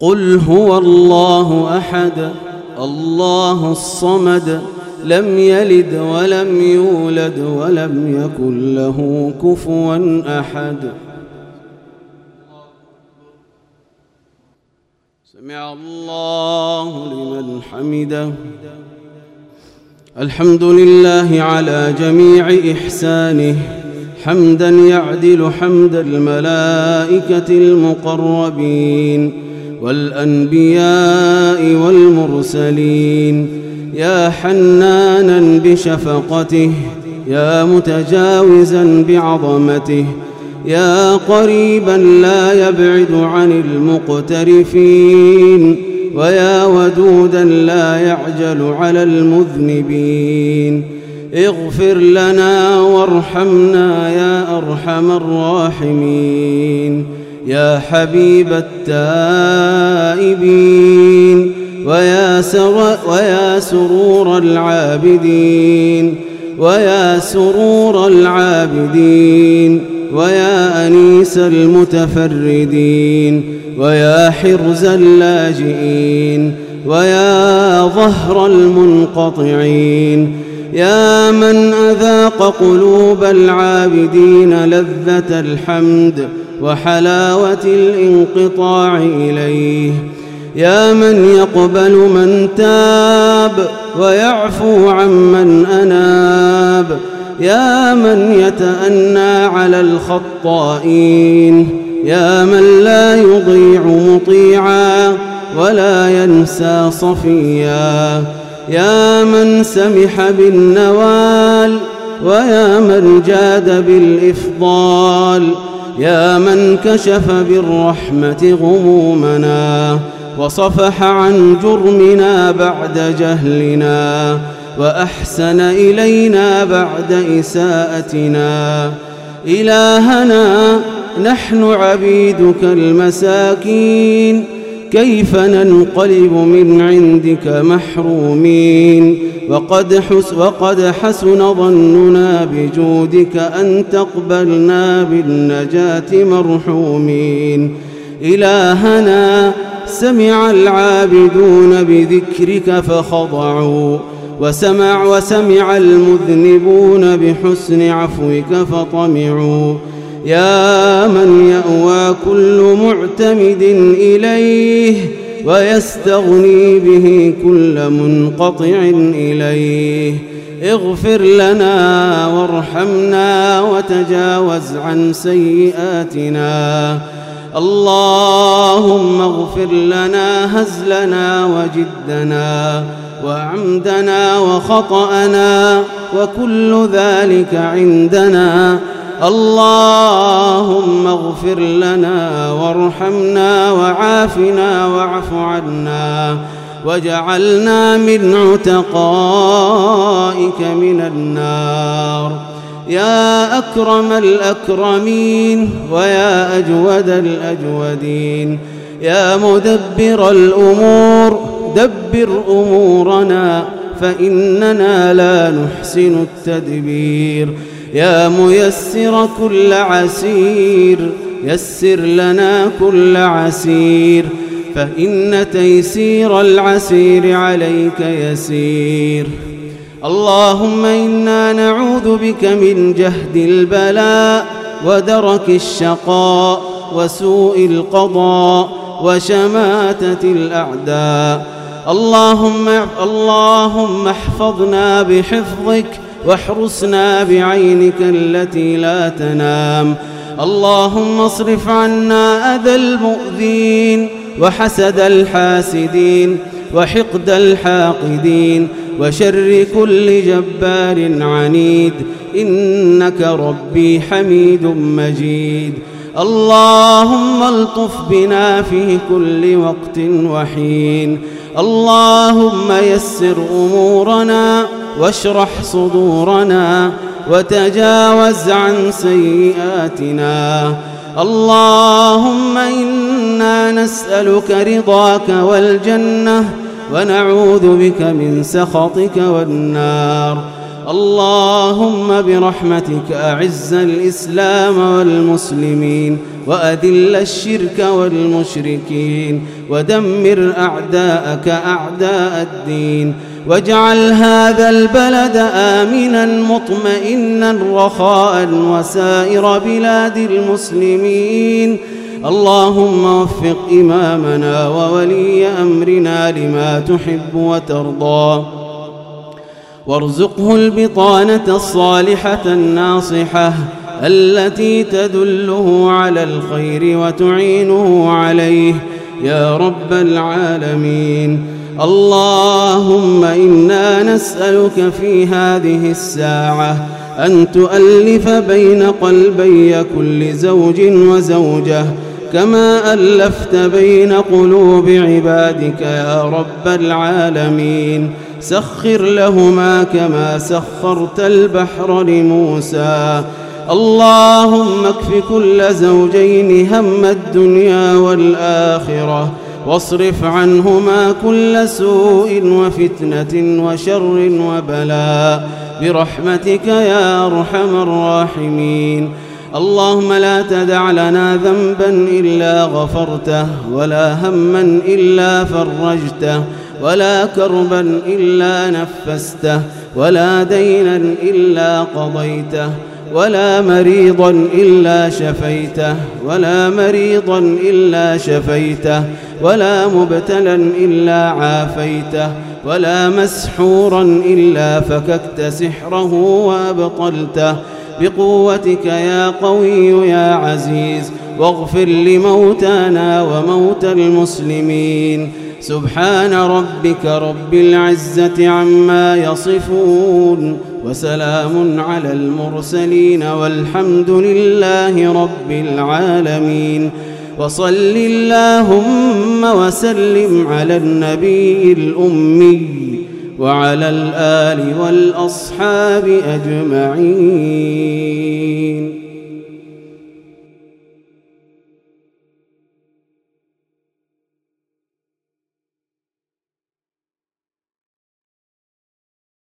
قل هو الله أحد الله الصمد لم يلد ولم يولد ولم يكن له كفوا أحد. سمع الله لمن حمده. الحمد لله على جميع إحسانه. حمدا يعدل حمد الملائكة المقربين. والأنبياء والمرسلين يا حنانا بشفقته يا متجاوزا بعظمته يا قريبا لا يبعد عن المقترفين ويا ودودا لا يعجل على المذنبين. اغفر لنا وارحمنا يا أرحم الراحمين. يا حبيب التائبين ويا, سر ويا سرور العابدين ويا سرور العابدين ويا أنيس المتفردين ويا حرز اللاجئين ويا ظهر المنقطعين. يا من أذاق قلوب العابدين لذة الحمد وحلاوة الانقطاع إليه. يا من يقبل من تاب ويعفو عمن أناب. يا من يتأنى على الخطائين. يا من لا يضيع مطيعا ولا ينسى صفيا. يا من سمح بالنوال ويا من جاد بالإفضال. يا من كشف بالرحمة غمومنا وصفح عن جرمنا بعد جهلنا وأحسن إلينا بعد إساءتنا. إلهنا نحن عبيدك المساكين. كيف ننقلب من عندك محرومين؟ وقد, حس وقد حسن ظننا بجودك أن تقبلنا بالنجاة مرحومين. إلهنا سمع العابدون بذكرك فخضعوا وسمع وسمع المذنبون بحسن عفوك فطمعوا. يا من يأوى كل معتمد إليه ويستغني به كل منقطع إليه. اغفر لنا وارحمنا وتجاوز عن سيئاتنا. اللهم اغفر لنا هزلنا وجدنا وعمدنا وخطأنا وكل ذلك عندنا. اللهم اغفر لنا وارحمنا وعافنا واعف عنا واجعلنا من عتقائك من النار. يا أكرم الأكرمين ويا أجود الأجودين. يا مدبر الأمور دبر أمورنا فإننا لا نحسن التدبير. يا ميسر كل عسير يسر لنا كل عسير فإن تيسير العسير عليك يسير. اللهم إنا نعوذ بك من جهد البلاء ودرك الشقاء وسوء القضاء وشماتة الأعداء. اللهم اللهم احفظنا بحفظك واحرسنا بعينك التي لا تنام. اللهم اصرف عنا أذى المؤذين وحسد الحاسدين وحقد الحاقدين وشر كل جبار عنيد. إنك ربي حميد مجيد. اللهم الطف بنا في كل وقت وحين. اللهم يسر أمورنا واشرح صدورنا وتجاوز عن سيئاتنا. اللهم إنا نسألك رضاك والجنة ونعوذ بك من سخطك والنار. اللهم برحمتك أعز الإسلام والمسلمين وأذل الشرك والمشركين ودمر أعداءك أعداء الدين واجعل هذا البلد آمنا مطمئنا رخاء وسائر بلاد المسلمين. اللهم وفق إمامنا وولي أمرنا لما تحب وترضى. وارزقه البطانة الصالحة الناصحة التي تدله على الخير وتعينه عليه. يا رب العالمين. اللهم إنا نسألك في هذه الساعة أن تؤلف بين قلبي كل زوج وزوجة كما ألفت بين قلوب عبادك يا رب العالمين. سخر لهما كما سخرت البحر لموسى. اللهم اكف كل زوجين هم الدنيا والآخرة. واصرف عنهما كل سوء وفتنة وشر وبلاء. برحمتك يا أرحم الراحمين. اللهم لا تدع لنا ذنبا إلا غفرته ولا هما إلا فرجته ولا كربا إلا نفسته ولا دينا إلا قضيته. ولا مريضا إلا شفيته ولا مريضا إلا شفيته ولا مبتلا إلا عافيته ولا مسحورا إلا فككت سحره وأبطلته. بقوتك يا قوي يا عزيز واغفر لموتانا وموتى المسلمين. سبحان ربك رب العزة عما يصفون وسلام على المرسلين والحمد لله رب العالمين وصل اللهم وسلم على النبي الأمي وعلى الآل والأصحاب أجمعين